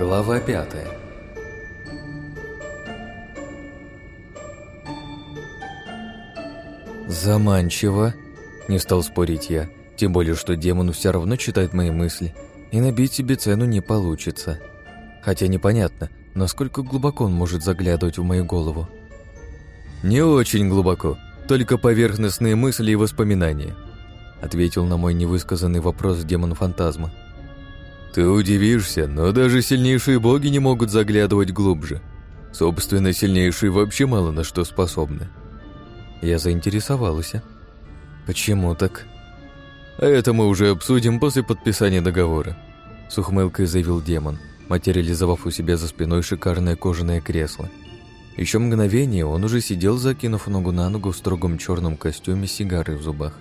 Глава пятая. Заманчиво, не стал спорить я, тем более, что демон все равно читает мои мысли, и набить себе цену не получится. Хотя непонятно, насколько глубоко он может заглядывать в мою голову. «Не очень глубоко, только поверхностные мысли и воспоминания», ответил на мой невысказанный вопрос демон фантазма. Ты удивишься, но даже сильнейшие боги не могут заглядывать глубже. Собственно, сильнейшие вообще мало на что способны. Я заинтересовалась. Почему так? А это мы уже обсудим после подписания договора. С ухмылкой заявил демон, материализовав у себя за спиной шикарное кожаное кресло. Еще мгновение он уже сидел, закинув ногу на ногу в строгом черном костюме с сигарой в зубах.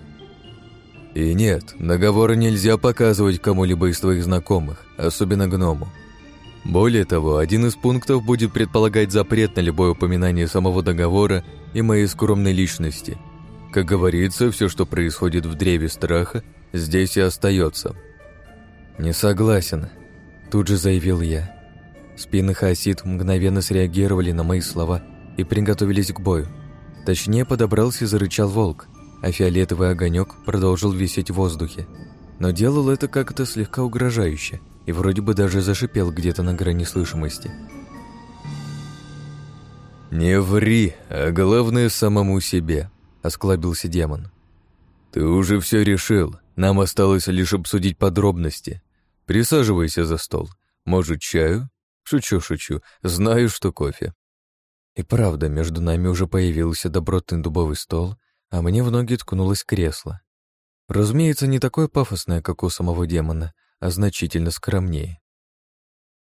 И нет, договоры нельзя показывать кому-либо из твоих знакомых, особенно гному. Более того, один из пунктов будет предполагать запрет на любое упоминание самого договора и моей скромной личности. Как говорится, все, что происходит в древе страха, здесь и остается. «Не согласен», – тут же заявил я. Спины Хасид мгновенно среагировали на мои слова и приготовились к бою. Точнее, подобрался и зарычал волк – а фиолетовый огонек продолжил висеть в воздухе. Но делал это как-то слегка угрожающе и вроде бы даже зашипел где-то на грани слышимости. «Не ври, а главное самому себе», — осклабился демон. «Ты уже все решил. Нам осталось лишь обсудить подробности. Присаживайся за стол. Может, чаю? Шучу, шучу. Знаю, что кофе». И правда, между нами уже появился добротный дубовый стол — а мне в ноги ткнулось кресло. Разумеется, не такое пафосное, как у самого демона, а значительно скромнее.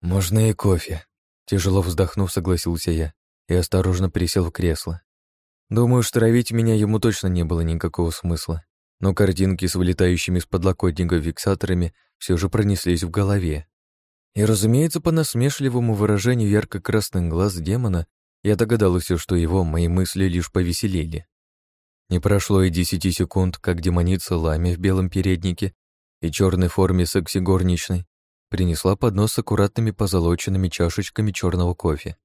«Можно и кофе», — тяжело вздохнув, согласился я и осторожно пересел в кресло. Думаю, что травить меня ему точно не было никакого смысла, но картинки с вылетающими с подлокотника фиксаторами все же пронеслись в голове. И, разумеется, по насмешливому выражению ярко-красных глаз демона я догадался, что его мои мысли лишь повеселили. Не прошло и десяти секунд, как демоница Лами в белом переднике и черной форме секси горничной принесла поднос с аккуратными позолоченными чашечками черного кофе.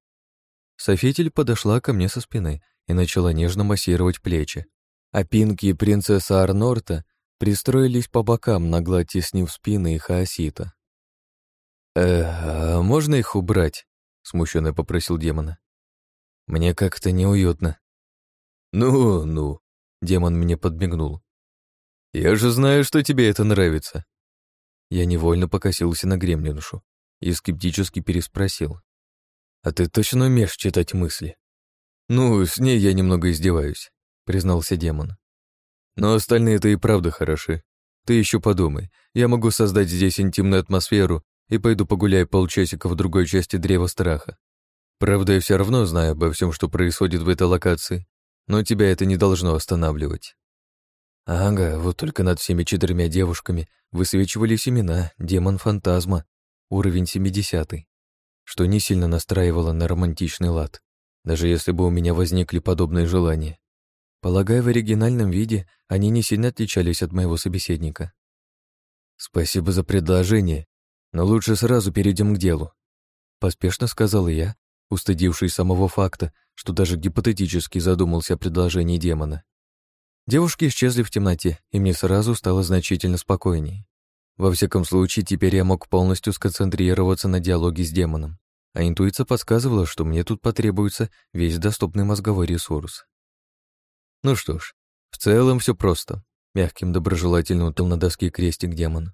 Софитель подошла ко мне со спины и начала нежно массировать плечи. А Пинки и принцесса Арнорта пристроились по бокам, нагло теснив спины и хаосита. «Э, а можно их убрать?» — смущенно попросил демона. «Мне как-то неуютно». «Ну, ну», Демон мне подмигнул. «Я же знаю, что тебе это нравится». Я невольно покосился на гремлинушу и скептически переспросил. «А ты точно умеешь читать мысли?» «Ну, с ней я немного издеваюсь», — признался демон. «Но остальные-то и правда хороши. Ты еще подумай. Я могу создать здесь интимную атмосферу и пойду погуляю полчасика в другой части Древа Страха. Правда, я все равно знаю обо всем, что происходит в этой локации, ну, но тебя это не должно останавливать. Ага, вот только над всеми четырьмя девушками высвечивались имена демон-фантазма, уровень 70 что не сильно настраивало на романтичный лад, даже если бы у меня возникли подобные желания. Полагаю, в оригинальном виде они не сильно отличались от моего собеседника. «Спасибо за предложение, но лучше сразу перейдем к делу», — поспешно сказал я, Устыдивший самого факта, что даже гипотетически задумался о предложении демона. Девушки исчезли в темноте, и мне сразу стало значительно спокойнее. Во всяком случае, теперь я мог полностью сконцентрироваться на диалоге с демоном, а интуиция подсказывала, что мне тут потребуется весь доступный мозговой ресурс. Ну что ж, в целом все просто. Мягким доброжелательно утыл на доске крестик демон.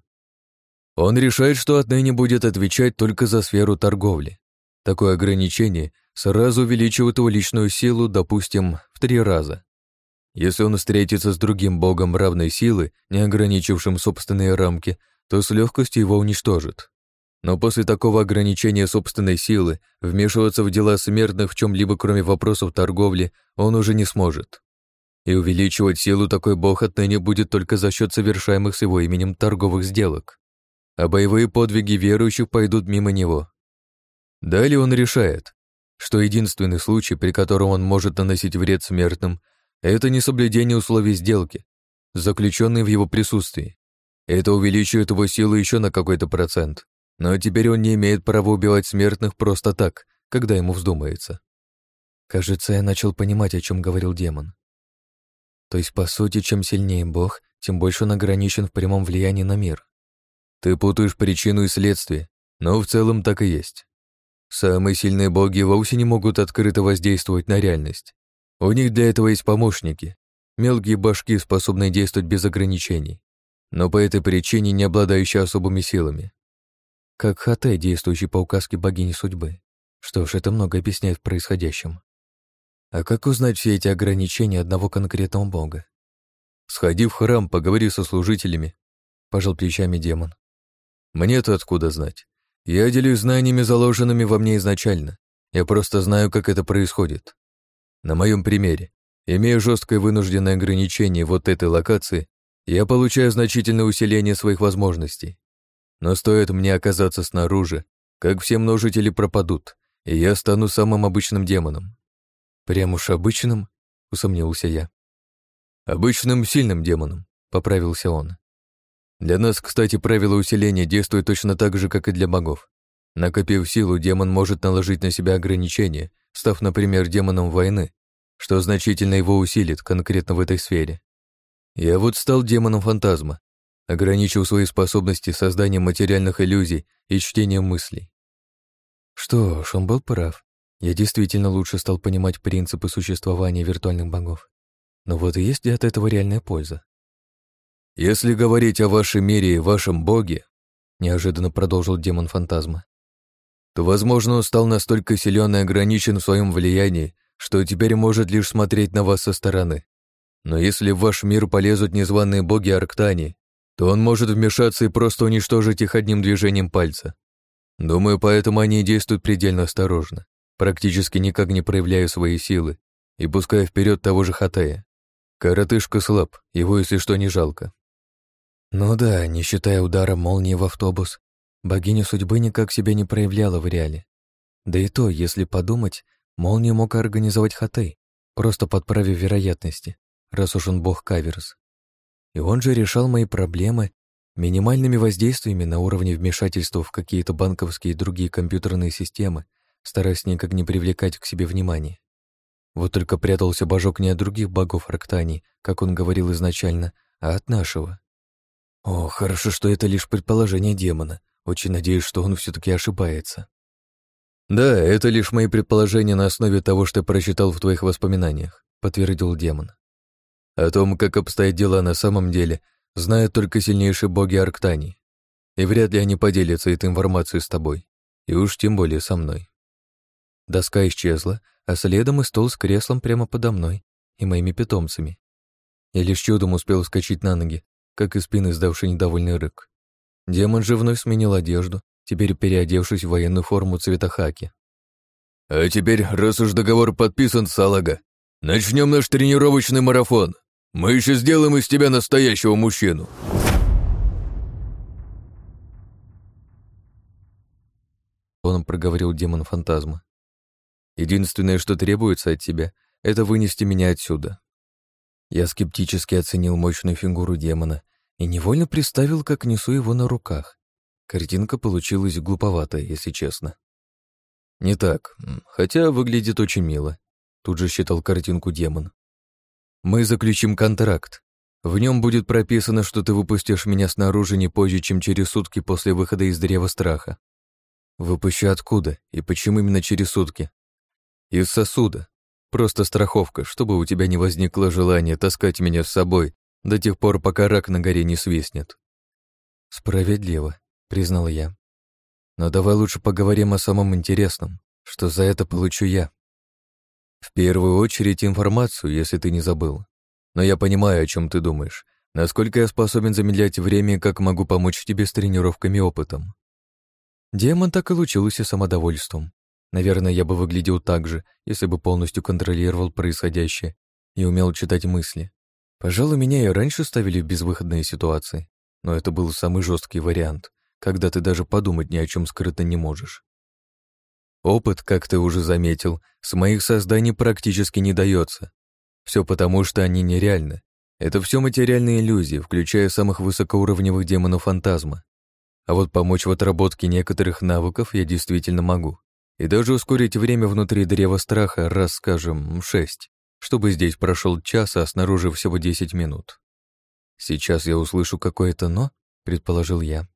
Он решает, что отныне будет отвечать только за сферу торговли. Такое ограничение сразу увеличивает его личную силу, допустим, в три раза. Если он встретится с другим богом равной силы, не ограничившим собственные рамки, то с легкостью его уничтожит. Но после такого ограничения собственной силы вмешиваться в дела смертных в чем-либо, кроме вопросов торговли, он уже не сможет. И увеличивать силу такой бог отныне будет только за счет совершаемых с его именем торговых сделок. А боевые подвиги верующих пойдут мимо него. Далее он решает, что единственный случай, при котором он может наносить вред смертным, это несоблюдение условий сделки, заключенной в его присутствии. Это увеличивает его силу еще на какой-то процент. Но теперь он не имеет права убивать смертных просто так, когда ему вздумается. Кажется, я начал понимать, о чем говорил демон. То есть, по сути, чем сильнее Бог, тем больше он ограничен в прямом влиянии на мир. Ты путаешь причину и следствие, но в целом так и есть. Самые сильные боги вовсе не могут открыто воздействовать на реальность. У них для этого есть помощники, мелкие башки, способные действовать без ограничений, но по этой причине не обладающие особыми силами. Как Хатэ, действующий по указке богини судьбы. Что ж, это много объясняет происходящем. А как узнать все эти ограничения одного конкретного бога? Сходи в храм, поговори со служителями, пожал плечами демон. Мне-то откуда знать? Я делюсь знаниями, заложенными во мне изначально. Я просто знаю, как это происходит. На моем примере, имея жесткое вынужденное ограничение вот этой локации, я получаю значительное усиление своих возможностей. Но стоит мне оказаться снаружи, как все множители пропадут, и я стану самым обычным демоном. Прям уж обычным? Усомнился я. Обычным сильным демоном, поправился он. Для нас, кстати, правило усиления действует точно так же, как и для богов. Накопив силу, демон может наложить на себя ограничения, став, например, демоном войны, что значительно его усилит конкретно в этой сфере. Я вот стал демоном фантазма, ограничил свои способности созданием материальных иллюзий и чтением мыслей. Что ж, он был прав. Я действительно лучше стал понимать принципы существования виртуальных богов. Но вот и есть ли от этого реальная польза? «Если говорить о вашей мире и вашем боге», неожиданно продолжил демон фантазма, то, возможно, он стал настолько силен и ограничен в своем влиянии, что теперь может лишь смотреть на вас со стороны. Но если в ваш мир полезут незваные боги Арктани, то он может вмешаться и просто уничтожить их одним движением пальца. Думаю, поэтому они действуют предельно осторожно, практически никак не проявляя свои силы и пуская вперед того же Хатая. Коротышка слаб, его, если что, не жалко. Ну да, не считая удара молнии в автобус, богиня судьбы никак себя не проявляла в реале. Да и то, если подумать, молния мог организовать хатей, просто подправив вероятности, раз уж он бог Каверс. И он же решал мои проблемы минимальными воздействиями на уровне вмешательства в какие-то банковские и другие компьютерные системы, стараясь никак не привлекать к себе внимания. Вот только прятался божок не от других богов Рактани, как он говорил изначально, а от нашего. О, хорошо, что это лишь предположение демона. Очень надеюсь, что он все-таки ошибается. Да, это лишь мои предположения на основе того, что я прочитал в твоих воспоминаниях, подтвердил демон. О том, как обстоят дела на самом деле, знают только сильнейшие боги Арктании. И вряд ли они поделятся этой информацией с тобой. И уж тем более со мной. Доска исчезла, а следом и стол с креслом прямо подо мной и моими питомцами. Я лишь чудом успел вскочить на ноги, как и спины сдавший недовольный рык. Демон же вновь сменил одежду, теперь переодевшись в военную форму цвета хаки. «А теперь, раз уж договор подписан, Салага, начнем наш тренировочный марафон. Мы еще сделаем из тебя настоящего мужчину». Он проговорил демон фантазма. «Единственное, что требуется от тебя, это вынести меня отсюда. Я скептически оценил мощную фигуру демона и невольно представил, как несу его на руках. Картинка получилась глуповатая, если честно. «Не так, хотя выглядит очень мило», — тут же считал картинку демон. «Мы заключим контракт. В нем будет прописано, что ты выпустишь меня снаружи не позже, чем через сутки после выхода из Древа Страха. Выпущу откуда и почему именно через сутки? Из сосуда, Просто страховка, чтобы у тебя не возникло желания таскать меня с собой до тех пор, пока рак на горе не свистнет». «Справедливо», — признал я. «Но давай лучше поговорим о самом интересном, что за это получу я». «В первую очередь информацию, если ты не забыл. Но я понимаю, о чем ты думаешь. Насколько я способен замедлять время, как могу помочь тебе с тренировками и опытом». Демон так и лучился самодовольством. Наверное, я бы выглядел так же, если бы полностью контролировал происходящее и умел читать мысли. Пожалуй, меня и раньше ставили в безвыходные ситуации, но это был самый жесткий вариант, когда ты даже подумать ни о чем скрыто не можешь. Опыт, как ты уже заметил, с моих созданий практически не дается. Все потому, что они нереальны. Это все материальные иллюзии, включая самых высокоуровневых демонов фантазма. А вот помочь в отработке некоторых навыков я действительно могу и даже ускорить время внутри древа страха раз, скажем, шесть, чтобы здесь прошел час, а снаружи всего десять минут. «Сейчас я услышу какое-то «но», — предположил я.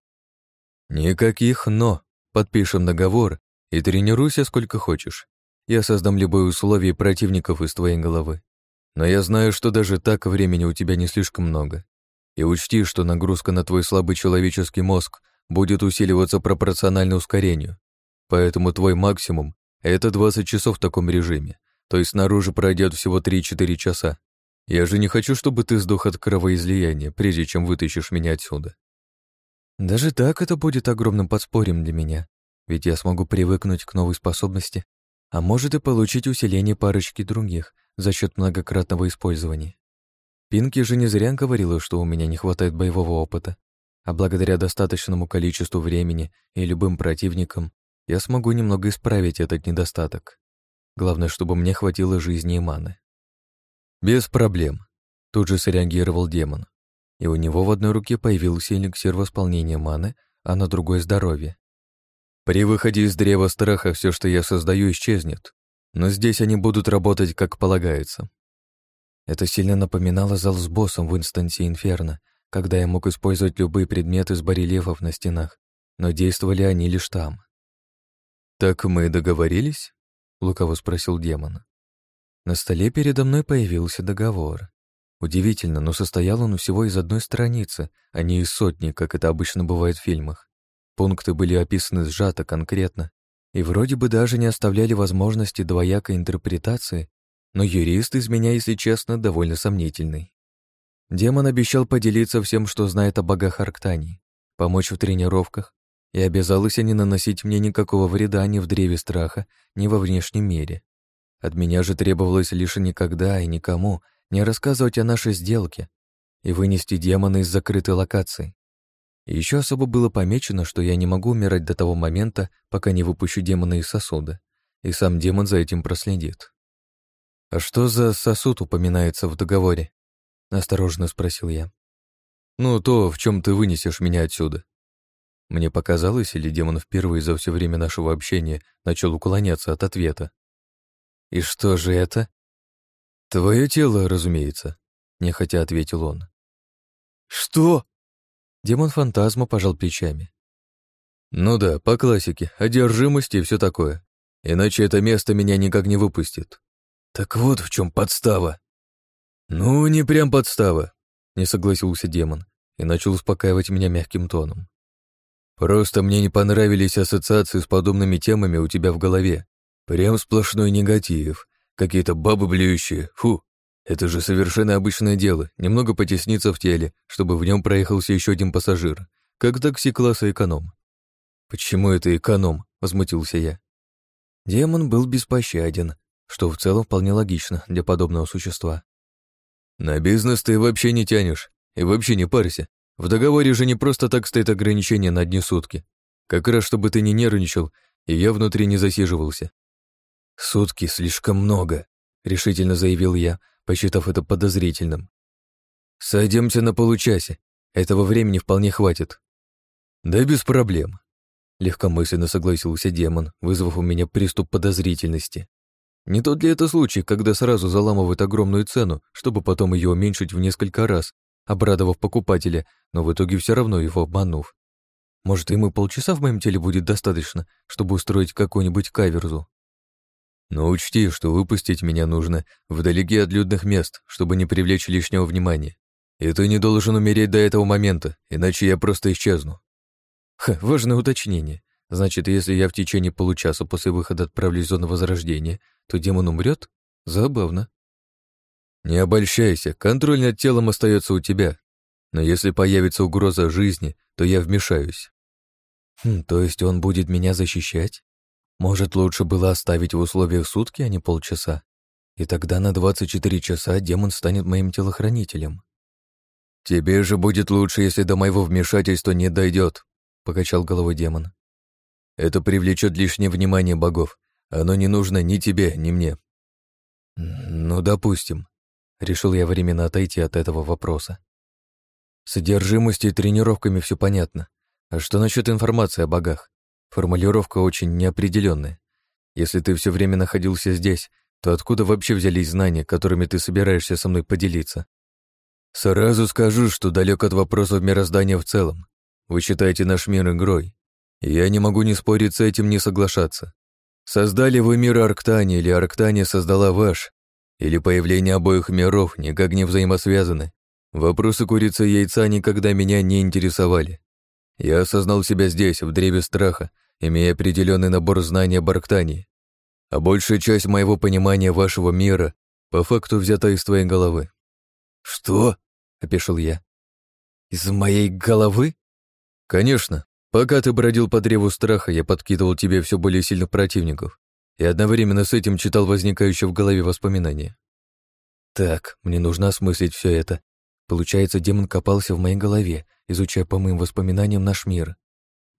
«Никаких «но». Подпишем договор и тренируйся сколько хочешь. Я создам любые условия противников из твоей головы. Но я знаю, что даже так времени у тебя не слишком много. И учти, что нагрузка на твой слабый человеческий мозг будет усиливаться пропорционально ускорению. Поэтому твой максимум — это 20 часов в таком режиме, то есть снаружи пройдет всего 3-4 часа. Я же не хочу, чтобы ты сдох от кровоизлияния, прежде чем вытащишь меня отсюда. Даже так это будет огромным подспорьем для меня, ведь я смогу привыкнуть к новой способности, а может и получить усиление парочки других за счет многократного использования. Пинки же не зря говорила, что у меня не хватает боевого опыта, а благодаря достаточному количеству времени и любым противникам я смогу немного исправить этот недостаток. Главное, чтобы мне хватило жизни и маны. Без проблем. Тут же среагировал демон. И у него в одной руке появился эликсир восполнения маны, а на другой — здоровье. При выходе из древа страха все, что я создаю, исчезнет. Но здесь они будут работать, как полагается. Это сильно напоминало зал с боссом в инстансе Инферно, когда я мог использовать любые предметы с барельефов на стенах, но действовали они лишь там. «Так мы договорились?» — лукаво спросил демон. На столе передо мной появился договор. Удивительно, но состоял он всего из одной страницы, а не из сотни, как это обычно бывает в фильмах. Пункты были описаны сжато, конкретно, и вроде бы даже не оставляли возможности двоякой интерпретации, но юрист из меня, если честно, довольно сомнительный. Демон обещал поделиться всем, что знает о богах Арктании, помочь в тренировках, и обязалась не наносить мне никакого вреда ни в древе страха, ни во внешнем мире. От меня же требовалось лишь никогда и никому не рассказывать о нашей сделке и вынести демона из закрытой локации. Еще особо было помечено, что я не могу умирать до того момента, пока не выпущу демона из сосуда, и сам демон за этим проследит. «А что за сосуд упоминается в договоре?» — осторожно спросил я. «Ну, то, в чем ты вынесешь меня отсюда», мне показалось, или демон впервые за все время нашего общения начал уклоняться от ответа. «И что же это?» «Твое тело, разумеется», — нехотя ответил он. «Что?» Демон фантазма пожал плечами. «Ну да, по классике, одержимости и все такое. Иначе это место меня никак не выпустит». «Так вот в чем подстава». «Ну, не прям подстава», — не согласился демон и начал успокаивать меня мягким тоном. Просто мне не понравились ассоциации с подобными темами у тебя в голове. Прям сплошной негатив. Какие-то бабы блюющие. Фу. Это же совершенно обычное дело. Немного потесниться в теле, чтобы в нем проехался еще один пассажир. Как такси класса эконом. Почему это эконом? Возмутился я. Демон был беспощаден, что в целом вполне логично для подобного существа. На бизнес ты вообще не тянешь. И вообще не парься. В договоре же не просто так стоит ограничение на одни сутки. Как раз чтобы ты не нервничал, и я внутри не засиживался. «Сутки слишком много», — решительно заявил я, посчитав это подозрительным. «Сойдемся на получасе. Этого времени вполне хватит». «Да без проблем», — легкомысленно согласился демон, вызвав у меня приступ подозрительности. Не тот ли это случай, когда сразу заламывают огромную цену, чтобы потом ее уменьшить в несколько раз, обрадовав покупателя, но в итоге все равно его обманув. Может, ему полчаса в моем теле будет достаточно, чтобы устроить какую-нибудь каверзу. Но учти, что выпустить меня нужно вдалеке от людных мест, чтобы не привлечь лишнего внимания. И ты не должен умереть до этого момента, иначе я просто исчезну. Ха, важное уточнение. Значит, если я в течение получаса после выхода отправлюсь в зону возрождения, то демон умрет? Забавно. Не обольщайся, контроль над телом остается у тебя. Но если появится угроза жизни, то я вмешаюсь. Хм, то есть он будет меня защищать? Может, лучше было оставить в условиях сутки, а не полчаса? И тогда на 24 часа демон станет моим телохранителем. Тебе же будет лучше, если до моего вмешательства не дойдет, покачал головой демон. Это привлечет лишнее внимание богов. Оно не нужно ни тебе, ни мне. Ну, допустим, Решил я временно отойти от этого вопроса. Содержимостью и тренировками все понятно. А что насчет информации о богах? Формулировка очень неопределенная. Если ты все время находился здесь, то откуда вообще взялись знания, которыми ты собираешься со мной поделиться? Сразу скажу, что далек от вопросов мироздания в целом. Вы считаете наш мир игрой. Я не могу не спорить с этим, не соглашаться. Создали вы мир Арктания или Арктания создала ваш, или появление обоих миров никак не взаимосвязаны. Вопросы курицы и яйца никогда меня не интересовали. Я осознал себя здесь, в древе страха, имея определенный набор знаний об Арктании. А большая часть моего понимания вашего мира по факту взята из твоей головы. «Что?» — опешил я. «Из моей головы?» «Конечно. Пока ты бродил по древу страха, я подкидывал тебе все более сильных противников и одновременно с этим читал возникающее в голове воспоминания. Так, мне нужно осмыслить все это. Получается, демон копался в моей голове, изучая по моим воспоминаниям наш мир.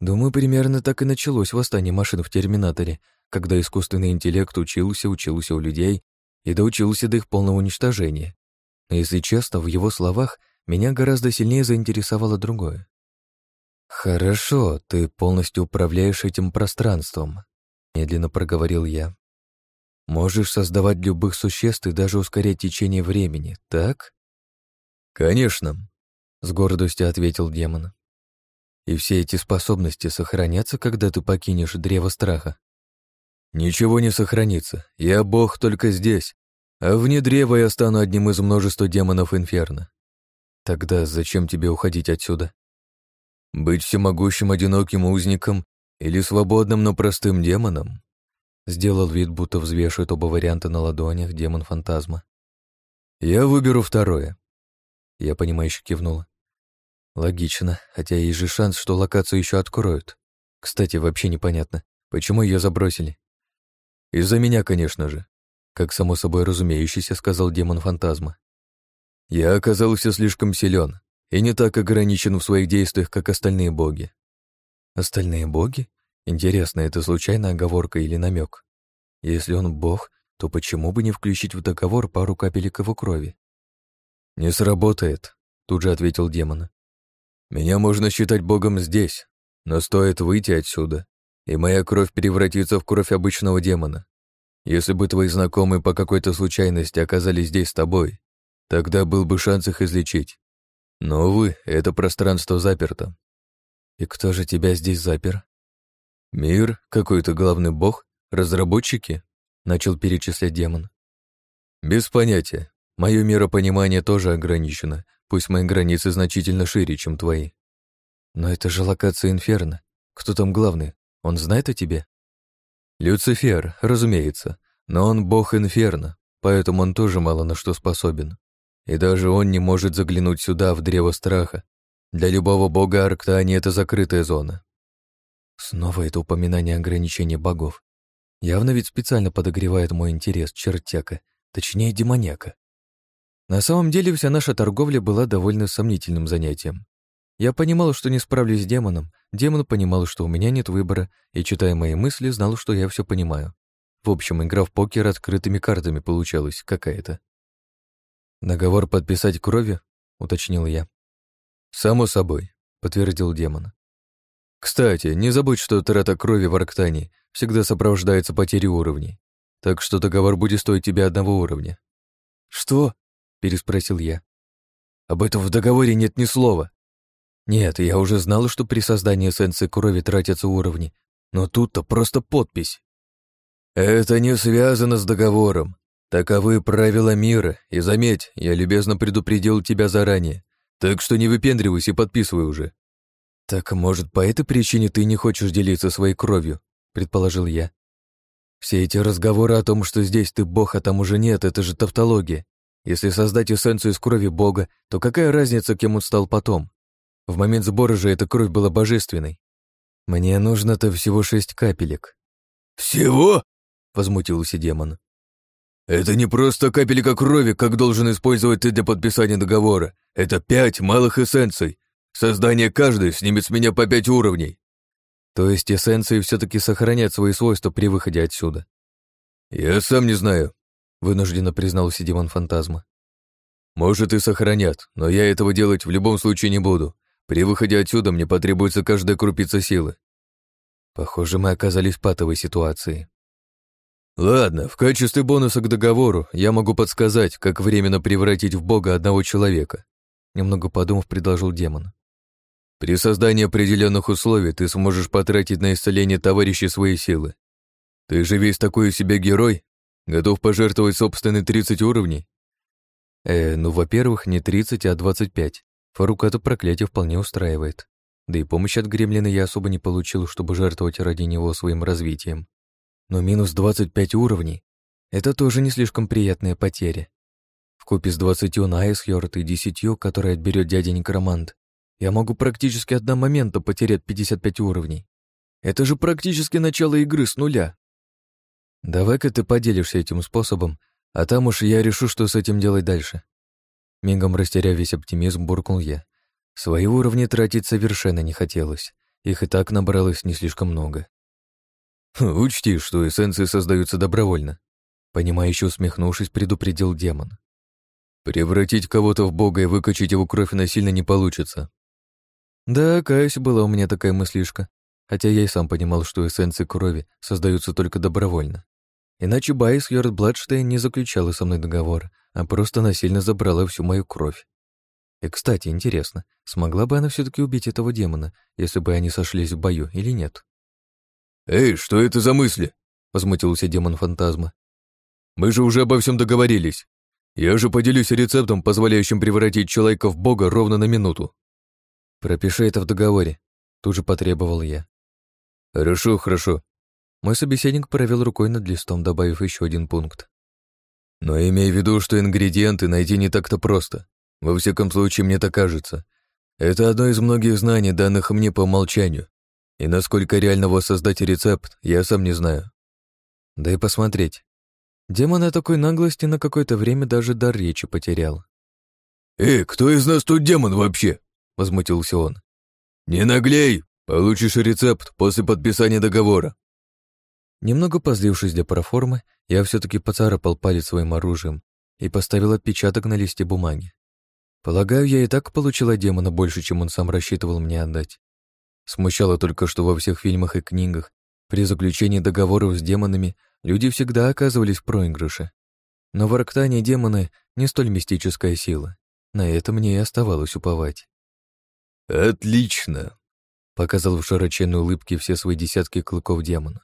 Думаю, примерно так и началось восстание машин в Терминаторе, когда искусственный интеллект учился, учился у людей и доучился до их полного уничтожения. Но если честно, в его словах меня гораздо сильнее заинтересовало другое. «Хорошо, ты полностью управляешь этим пространством», — медленно проговорил я. «Можешь создавать любых существ и даже ускорять течение времени, так?» «Конечно», — с гордостью ответил демон. «И все эти способности сохранятся, когда ты покинешь древо страха?» «Ничего не сохранится. Я бог только здесь, а вне древа я стану одним из множества демонов Инферно. Тогда зачем тебе уходить отсюда?» «Быть всемогущим одиноким узником или свободным, но простым демоном?» Сделал вид, будто взвешивает оба варианта на ладонях демон-фантазма. «Я выберу второе». Я понимающе кивнула. «Логично, хотя есть же шанс, что локацию еще откроют. Кстати, вообще непонятно, почему ее забросили?» «Из-за меня, конечно же», как само собой разумеющийся сказал демон-фантазма. «Я оказался слишком силен и не так ограничен в своих действиях, как остальные боги. Остальные боги? Интересно, это случайная оговорка или намек? Если он бог, то почему бы не включить в договор пару капелек его крови? «Не сработает», — тут же ответил демон. «Меня можно считать богом здесь, но стоит выйти отсюда, и моя кровь превратится в кровь обычного демона. Если бы твои знакомые по какой-то случайности оказались здесь с тобой, тогда был бы шанс их излечить. Но, увы, это пространство заперто, и кто же тебя здесь запер? Мир, какой-то главный бог, разработчики? Начал перечислять демон. Без понятия. Мое миропонимание тоже ограничено, пусть мои границы значительно шире, чем твои. Но это же локация Инферно. Кто там главный? Он знает о тебе? Люцифер, разумеется, но он бог Инферно, поэтому он тоже мало на что способен. И даже он не может заглянуть сюда, в древо страха, для любого бога Арктании это закрытая зона. Снова это упоминание ограничения богов. Явно ведь специально подогревает мой интерес чертяка, точнее демоняка. На самом деле вся наша торговля была довольно сомнительным занятием. Я понимал, что не справлюсь с демоном, демон понимал, что у меня нет выбора, и, читая мои мысли, знал, что я все понимаю. В общем, игра в покер открытыми картами получалась какая-то. «Договор подписать крови?» — уточнил я. «Само собой», — подтвердил демон. «Кстати, не забудь, что трата крови в Арктане всегда сопровождается потерей уровней, так что договор будет стоить тебе одного уровня». «Что?» — переспросил я. «Об этом в договоре нет ни слова». «Нет, я уже знал, что при создании эссенции крови тратятся уровни, но тут-то просто подпись». «Это не связано с договором. Таковы правила мира, и заметь, я любезно предупредил тебя заранее. Так что не выпендривайся и подписывай уже». «Так, может, по этой причине ты не хочешь делиться своей кровью?» — предположил я. «Все эти разговоры о том, что здесь ты бог, а там уже нет, это же тавтология. Если создать эссенцию из крови бога, то какая разница, кем он стал потом? В момент сбора же эта кровь была божественной. Мне нужно-то всего шесть капелек». «Всего?» — возмутился демон. «Это не просто капелька крови, как должен использовать ты для подписания договора. Это пять малых эссенций. Создание каждой снимет с меня по пять уровней. То есть эссенции все таки сохранят свои свойства при выходе отсюда. Я сам не знаю, вынужденно признался Демон Фантазма. Может, и сохранят, но я этого делать в любом случае не буду. При выходе отсюда мне потребуется каждая крупица силы. Похоже, мы оказались в патовой ситуации. Ладно, в качестве бонуса к договору я могу подсказать, как временно превратить в бога одного человека. Немного подумав, предложил демон. «При создании определенных условий ты сможешь потратить на исцеление товарищей свои силы. Ты же весь такой у себя герой, готов пожертвовать собственные 30 уровней?» «Э, ну, во-первых, не 30, а 25. Фарука это проклятие вполне устраивает. Да и помощь от гремлина я особо не получил, чтобы жертвовать ради него своим развитием. Но минус 25 уровней — это тоже не слишком приятная потеря. Вкупе с двадцатью на Эсхьорд и десятью, которые отберет дядя Некромант, я могу практически одномоментно потерять 55 уровней. Это же практически начало игры с нуля. Давай-ка ты поделишься этим способом, а там уж я решу, что с этим делать дальше. Мигом растеряв весь оптимизм, буркнул я. Свои уровни тратить совершенно не хотелось. Их и так набралось не слишком много. Хм, «Учти, что эссенции создаются добровольно», — понимающе усмехнувшись, предупредил демон. Превратить кого-то в бога и выкачать его кровь насильно не получится. Да, каюсь, была у меня такая мыслишка, хотя я и сам понимал, что эссенции крови создаются только добровольно. Иначе Байс Йорд Бладштейн не заключала со мной договор, а просто насильно забрала всю мою кровь. И, кстати, интересно, смогла бы она все таки убить этого демона, если бы они сошлись в бою или нет? «Эй, что это за мысли?» — возмутился демон-фантазма. «Мы же уже обо всем договорились. Я же поделюсь рецептом, позволяющим превратить человека в бога ровно на минуту. Пропиши это в договоре, тут же потребовал я. Хорошо, хорошо. Мой собеседник провел рукой над листом, добавив еще один пункт. Но имей в виду, что ингредиенты найти не так-то просто. Во всяком случае, мне так кажется. Это одно из многих знаний, данных мне по умолчанию. И насколько реально воссоздать рецепт, я сам не знаю. Да и посмотреть, Демон от такой наглости на какое-то время даже дар речи потерял. «Эй, кто из нас тут демон вообще?» — возмутился он. «Не наглей! Получишь рецепт после подписания договора!» Немного позлившись для проформы, я все таки поцарапал палец своим оружием и поставил отпечаток на листе бумаги. Полагаю, я и так получила демона больше, чем он сам рассчитывал мне отдать. Смущало только, что во всех фильмах и книгах при заключении договоров с демонами — Люди всегда оказывались в проигрыше. Но в Арктане демоны — не столь мистическая сила. На это мне и оставалось уповать. «Отлично!» — показал в широченной улыбке все свои десятки клыков демона.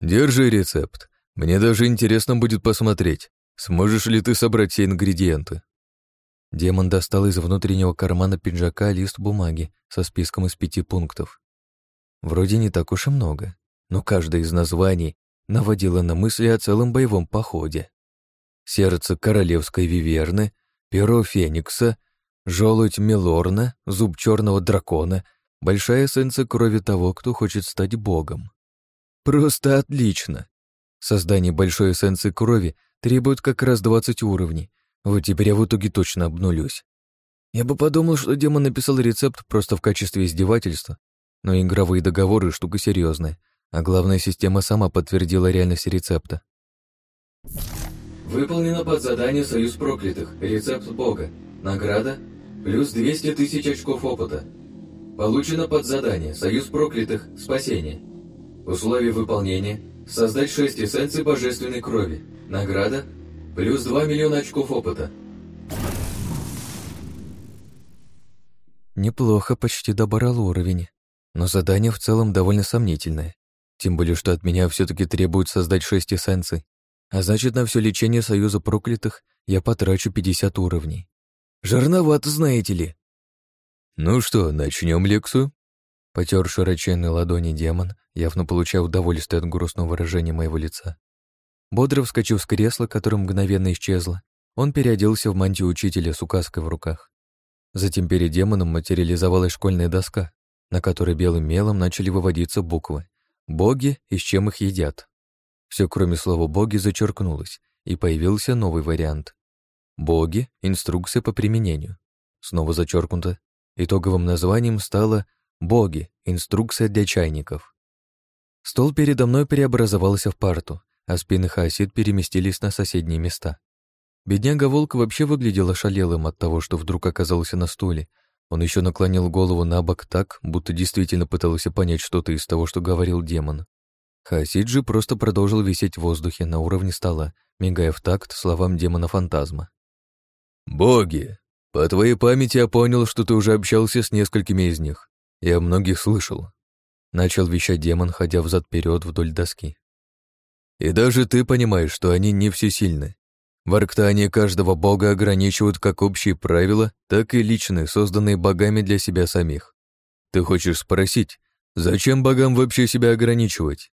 «Держи рецепт. Мне даже интересно будет посмотреть, сможешь ли ты собрать все ингредиенты». Демон достал из внутреннего кармана пиджака лист бумаги со списком из пяти пунктов. Вроде не так уж и много, но каждое из названий наводила на мысли о целом боевом походе. Сердце королевской виверны, перо феникса, желудь мелорна, зуб черного дракона, большая эссенция крови того, кто хочет стать богом. Просто отлично! Создание большой эссенции крови требует как раз 20 уровней, вот теперь я в итоге точно обнулюсь. Я бы подумал, что демон написал рецепт просто в качестве издевательства, но игровые договоры — штука серьезная, а главная система сама подтвердила реальность рецепта. Выполнено под задание «Союз проклятых» рецепт Бога. Награда – плюс 200 тысяч очков опыта. Получено под задание «Союз проклятых. Спасение». Условие выполнения – создать 6 эссенций божественной крови. Награда – плюс 2 миллиона очков опыта. Неплохо почти добрал уровень, но задание в целом довольно сомнительное. Тем более, что от меня все таки требуют создать шесть эссенций. А значит, на все лечение Союза Проклятых я потрачу 50 уровней. Жарновато, знаете ли. Ну что, начнем лекцию? Потер широченные ладони демон, явно получая удовольствие от грустного выражения моего лица. Бодро вскочив с кресла, которое мгновенно исчезло, он переоделся в мантию учителя с указкой в руках. Затем перед демоном материализовалась школьная доска, на которой белым мелом начали выводиться буквы, Боги из чем их едят. Все, кроме слова «боги», зачеркнулось, и появился новый вариант. «Боги. Инструкция по применению». Снова зачеркнуто. Итоговым названием стало «Боги. Инструкция для чайников». Стол передо мной преобразовался в парту, а спины хаосид переместились на соседние места. Бедняга Волк вообще выглядел шалелым от того, что вдруг оказался на стуле, он еще наклонил голову на бок так, будто действительно пытался понять что-то из того, что говорил демон. Хасиджи просто продолжил висеть в воздухе на уровне стола, мигая в такт словам демона-фантазма. «Боги! По твоей памяти я понял, что ты уже общался с несколькими из них. Я многих слышал». Начал вещать демон, ходя взад-перед вдоль доски. «И даже ты понимаешь, что они не всесильны. Ворктание каждого бога ограничивают как общие правила, так и личные, созданные богами для себя самих. Ты хочешь спросить, зачем богам вообще себя ограничивать?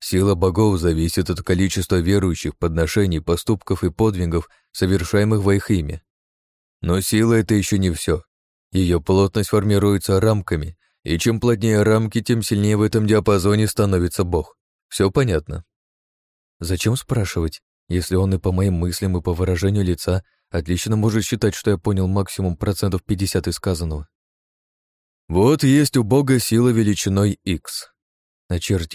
Сила богов зависит от количества верующих, подношений, поступков и подвигов, совершаемых во их имя. Но сила — это еще не все. Ее плотность формируется рамками, и чем плотнее рамки, тем сильнее в этом диапазоне становится бог. Все понятно. Зачем спрашивать? Если он и по моим мыслям, и по выражению лица отлично может считать, что я понял максимум процентов 50 из сказанного. Вот есть у Бога сила величиной X. На Начертив